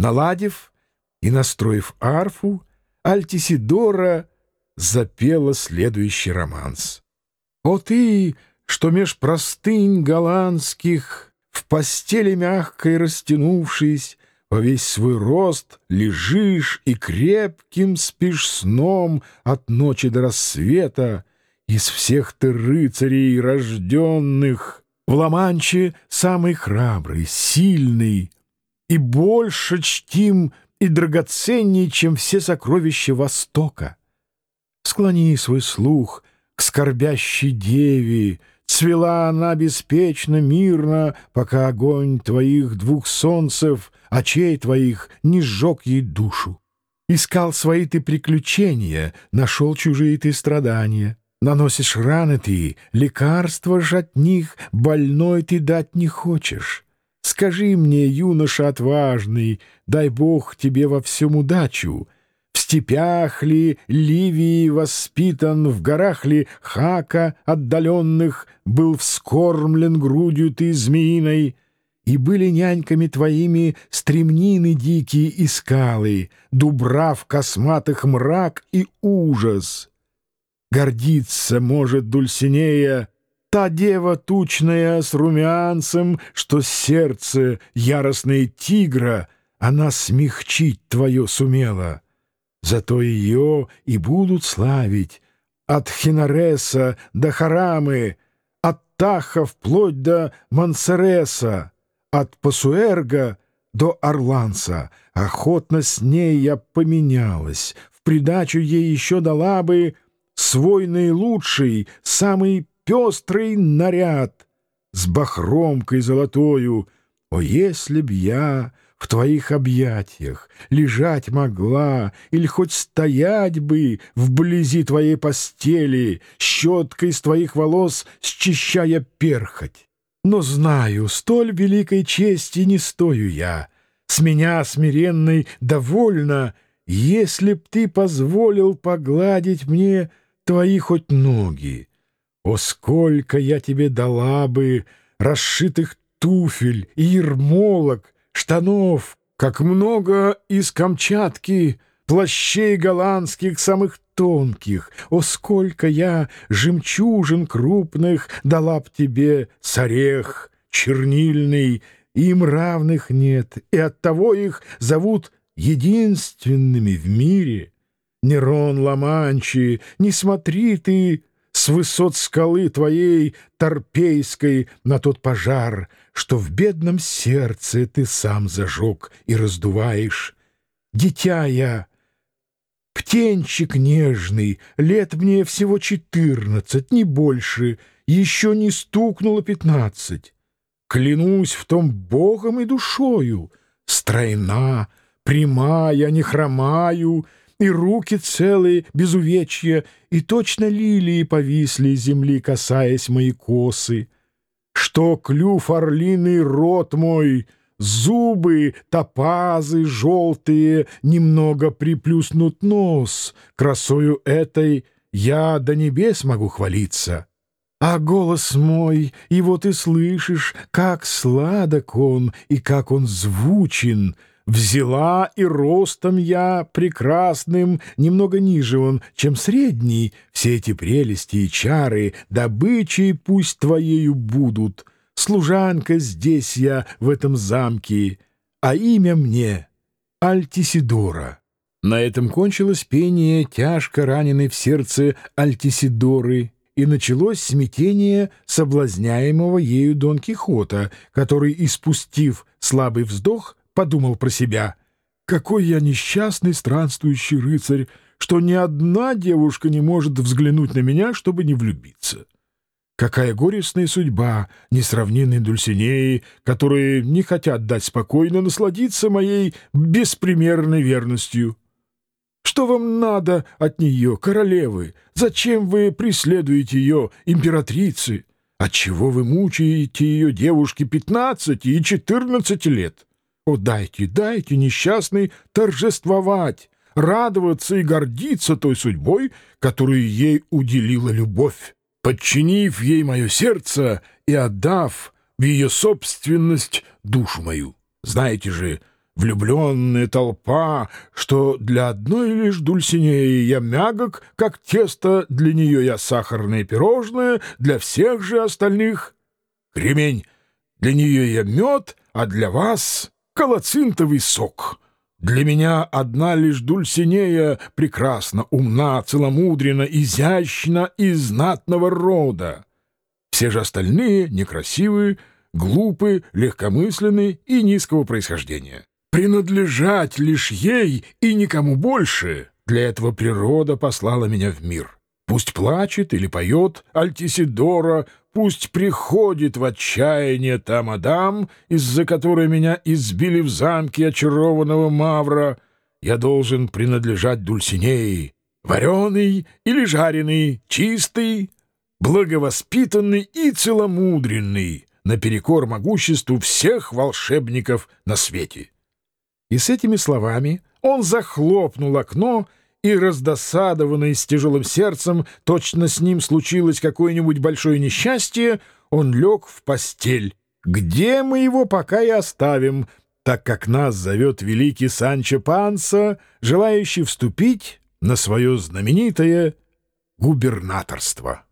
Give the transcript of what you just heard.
Наладив и настроив арфу, Альтисидора запела следующий романс. «О ты, что меж простынь голландских, в постели мягкой растянувшись, во весь свой рост лежишь и крепким спишь сном от ночи до рассвета, из всех ты рыцарей рожденных, в Ла-Манче самый храбрый, сильный и больше чтим и драгоценней, чем все сокровища Востока. Склони свой слух к скорбящей деве, Цвела она беспечно, мирно, Пока огонь твоих двух солнцев, Очей твоих не сжег ей душу. Искал свои ты приключения, Нашел чужие ты страдания. Наносишь раны ты, лекарства ж от них Больной ты дать не хочешь. Скажи мне, юноша отважный, Дай Бог тебе во всем удачу — степях ли Ливии воспитан, в горах ли Хака отдаленных был вскормлен грудью ты змеиной, и были няньками твоими стремнины дикие и скалы, дубрав косматых мрак и ужас. Гордиться может Дульсинея, та дева тучная с румянцем, что сердце яростное тигра она смягчить твое сумела. Зато ее и будут славить от Хинареса до Харамы, от Таха вплоть до Мансереса, от Пасуэрга до Орланса. Охотно с ней я поменялась, в придачу ей еще дала бы свой наилучший, самый пестрый наряд с бахромкой золотою. О, если б я в твоих объятиях лежать могла или хоть стоять бы вблизи твоей постели, щеткой с твоих волос счищая перхоть. Но знаю, столь великой чести не стою я. С меня смиренной довольно, если б ты позволил погладить мне твои хоть ноги. О, сколько я тебе дала бы расшитых туфель и ермолок, штанов, как много из Камчатки, плащей голландских самых тонких. О, сколько я жемчужин крупных дала б тебе с орех чернильный, им равных нет, и оттого их зовут единственными в мире. Нерон Ламанчи, не смотри ты с высот скалы твоей торпейской на тот пожар, что в бедном сердце ты сам зажег и раздуваешь. Дитя я, птенчик нежный, лет мне всего четырнадцать, не больше, еще не стукнуло пятнадцать. Клянусь в том Богом и душою, стройна, прямая, не хромаю — и руки целые, без увечья, и точно лилии повисли земли, касаясь мои косы. Что клюв орлиный рот мой, зубы, топазы желтые, немного приплюснут нос, красою этой я до небес могу хвалиться. А голос мой, его ты слышишь, как сладок он и как он звучен — Взяла и ростом я прекрасным, немного ниже он, чем средний. Все эти прелести и чары, добычей пусть твоею будут. Служанка здесь я, в этом замке, а имя мне — Альтисидора. На этом кончилось пение тяжко раненой в сердце Альтисидоры, и началось смятение соблазняемого ею Дон Кихота, который, испустив слабый вздох, подумал про себя. «Какой я несчастный странствующий рыцарь, что ни одна девушка не может взглянуть на меня, чтобы не влюбиться. Какая горестная судьба несравненной Дульсинеи, которые не хотят дать спокойно насладиться моей беспримерной верностью. Что вам надо от нее, королевы? Зачем вы преследуете ее, императрицы? Отчего вы мучаете ее девушки пятнадцати и четырнадцати лет?» О, дайте, дайте, несчастный, торжествовать, радоваться и гордиться той судьбой, которую ей уделила любовь, подчинив ей мое сердце и отдав в ее собственность душу мою. Знаете же, влюбленная толпа, что для одной лишь Дульсинеи я мягок, как тесто, для нее я сахарное пирожное, для всех же остальных — кремень, для нее я мед, а для вас — колоцинтовый сок». Для меня одна лишь Дульсинея прекрасна, умна, целомудрена, изящна и знатного рода. Все же остальные некрасивые, глупы, легкомысленны и низкого происхождения. Принадлежать лишь ей и никому больше — для этого природа послала меня в мир. Пусть плачет или поет Альтисидора, пусть приходит в отчаяние та мадам, из-за которой меня избили в замке очарованного Мавра. Я должен принадлежать Дульсинеи, вареный или жареный, чистый, благовоспитанный и целомудренный, наперекор могуществу всех волшебников на свете. И с этими словами он захлопнул окно и, раздосадованный с тяжелым сердцем, точно с ним случилось какое-нибудь большое несчастье, он лег в постель, где мы его пока и оставим, так как нас зовет великий Санчо Панса, желающий вступить на свое знаменитое губернаторство.